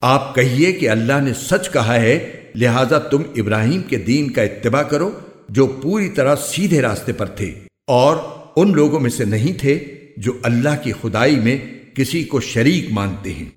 آپ کہیے کہ اللہ نے سچ کہا ہے، لہذا تم ابراہیم کے دین کا اتباع کرو، جو پوری طرح سیدھے راستے پر تھے۔ اور ان لوگوں میں سے نہیں تھے جو اللہ کی خدائی میں کسی کو شریک مانتے ہیں۔